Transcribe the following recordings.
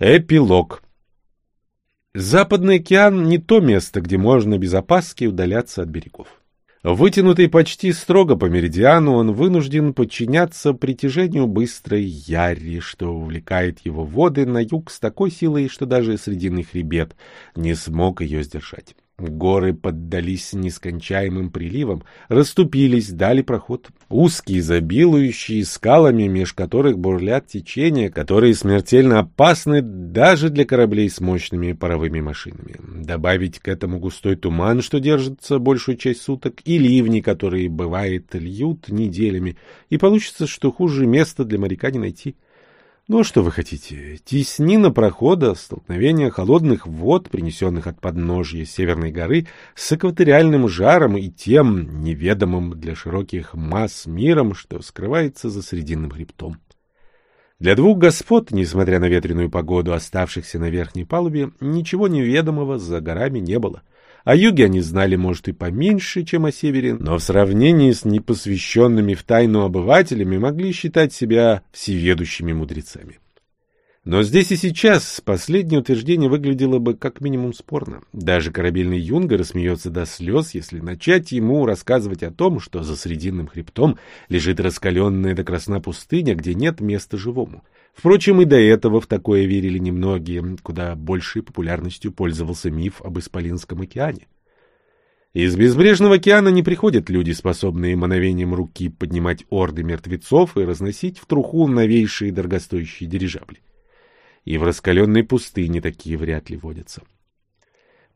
Эпилог. Западный океан — не то место, где можно без опаски удаляться от берегов. Вытянутый почти строго по меридиану, он вынужден подчиняться притяжению быстрой яри, что увлекает его воды на юг с такой силой, что даже срединный хребет не смог ее сдержать. Горы поддались нескончаемым приливам, расступились, дали проход. Узкие, забилующие скалами, меж которых бурлят течения, которые смертельно опасны даже для кораблей с мощными паровыми машинами. Добавить к этому густой туман, что держится большую часть суток, и ливни, которые, бывает, льют неделями, и получится, что хуже места для моряка не найти. Ну, что вы хотите? Теснина прохода, столкновение холодных вод, принесенных от подножья Северной горы, с экваториальным жаром и тем неведомым для широких масс миром, что скрывается за Срединным хребтом. Для двух господ, несмотря на ветреную погоду, оставшихся на верхней палубе, ничего неведомого за горами не было — о юге они знали, может, и поменьше, чем о севере, но в сравнении с непосвященными в тайну обывателями могли считать себя всеведущими мудрецами. Но здесь и сейчас последнее утверждение выглядело бы как минимум спорно. Даже корабельный юнга рассмеется до слез, если начать ему рассказывать о том, что за Срединным хребтом лежит раскаленная до красна пустыня, где нет места живому — Впрочем, и до этого в такое верили немногие, куда большей популярностью пользовался миф об Исполинском океане. Из безбрежного океана не приходят люди, способные мановением руки поднимать орды мертвецов и разносить в труху новейшие дорогостоящие дирижабли. И в раскаленной пустыне такие вряд ли водятся.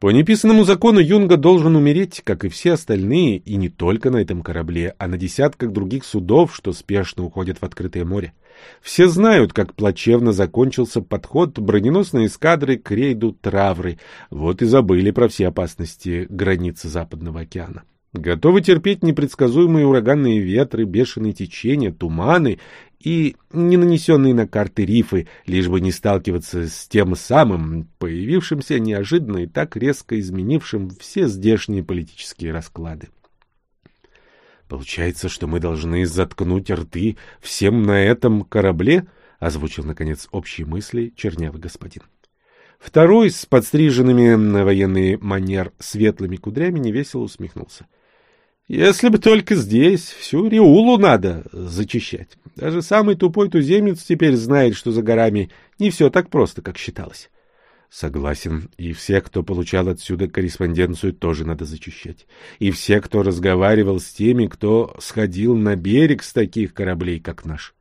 По неписанному закону Юнга должен умереть, как и все остальные, и не только на этом корабле, а на десятках других судов, что спешно уходят в открытое море. Все знают, как плачевно закончился подход броненосной эскадры к рейду Травры, вот и забыли про все опасности границы Западного океана. Готовы терпеть непредсказуемые ураганные ветры, бешеные течения, туманы и не нанесенные на карты рифы, лишь бы не сталкиваться с тем самым, появившимся неожиданно и так резко изменившим все здешние политические расклады. Получается, что мы должны заткнуть рты всем на этом корабле, озвучил наконец общие мысли чернявый господин. Второй с подстриженными на военный манер светлыми кудрями невесело усмехнулся. — если бы только здесь всю Риулу надо зачищать. Даже самый тупой туземец теперь знает, что за горами не все так просто, как считалось. Согласен, и всех, кто получал отсюда корреспонденцию, тоже надо зачищать. И все, кто разговаривал с теми, кто сходил на берег с таких кораблей, как наш.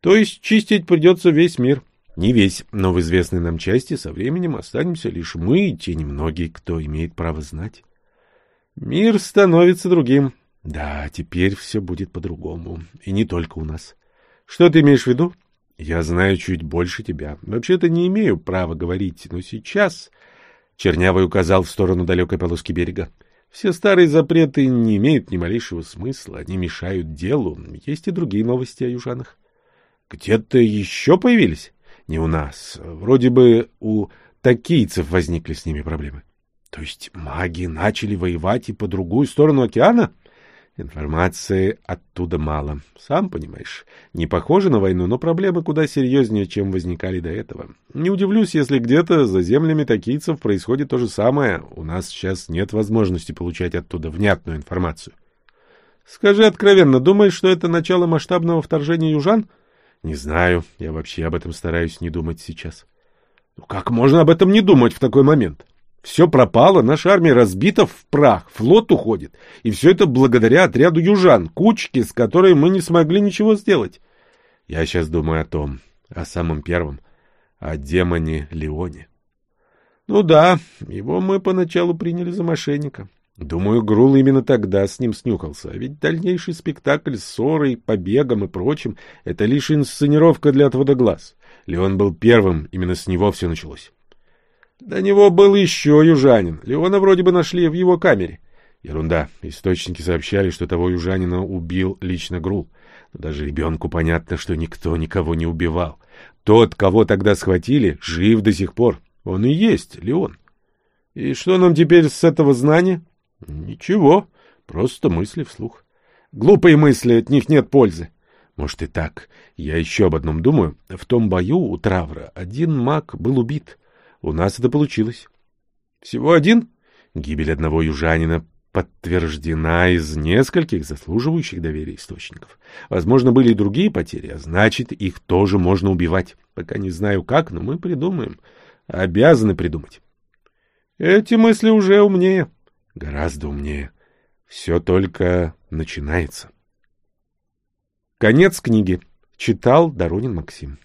То есть чистить придется весь мир. Не весь, но в известной нам части со временем останемся лишь мы и те немногие, кто имеет право знать. Мир становится другим. Да, теперь все будет по-другому. И не только у нас. Что ты имеешь в виду? Я знаю чуть больше тебя. Вообще-то не имею права говорить, но сейчас... Чернявый указал в сторону далекой полоски берега. Все старые запреты не имеют ни малейшего смысла, они мешают делу. Есть и другие новости о южанах. Где-то еще появились? Не у нас. Вроде бы у такийцев возникли с ними проблемы. То есть маги начали воевать и по другую сторону океана? Информации оттуда мало. Сам понимаешь, не похоже на войну, но проблемы куда серьезнее, чем возникали до этого. Не удивлюсь, если где-то за землями такийцев происходит то же самое. У нас сейчас нет возможности получать оттуда внятную информацию. Скажи откровенно, думаешь, что это начало масштабного вторжения южан? Не знаю, я вообще об этом стараюсь не думать сейчас. Ну как можно об этом не думать в такой момент? Все пропало, наша армия разбита в прах, флот уходит. И все это благодаря отряду южан, кучки, с которой мы не смогли ничего сделать. Я сейчас думаю о том, о самом первом, о демоне Леоне. Ну да, его мы поначалу приняли за мошенника. Думаю, Грул именно тогда с ним снюхался. А ведь дальнейший спектакль с ссорой, побегом и прочим — это лишь инсценировка для отвода глаз. Леон был первым, именно с него все началось. До него был еще южанин. Леона вроде бы нашли в его камере. Ерунда. Источники сообщали, что того южанина убил лично Грул. Даже ребенку понятно, что никто никого не убивал. Тот, кого тогда схватили, жив до сих пор. Он и есть Леон. И что нам теперь с этого знания? Ничего. Просто мысли вслух. Глупые мысли, от них нет пользы. Может и так. Я еще об одном думаю. В том бою у Травра один маг был убит. У нас это получилось. Всего один? Гибель одного южанина подтверждена из нескольких заслуживающих доверия источников. Возможно, были и другие потери, а значит, их тоже можно убивать. Пока не знаю как, но мы придумаем. Обязаны придумать. Эти мысли уже умнее. Гораздо умнее. Все только начинается. Конец книги. Читал Доронин Максим.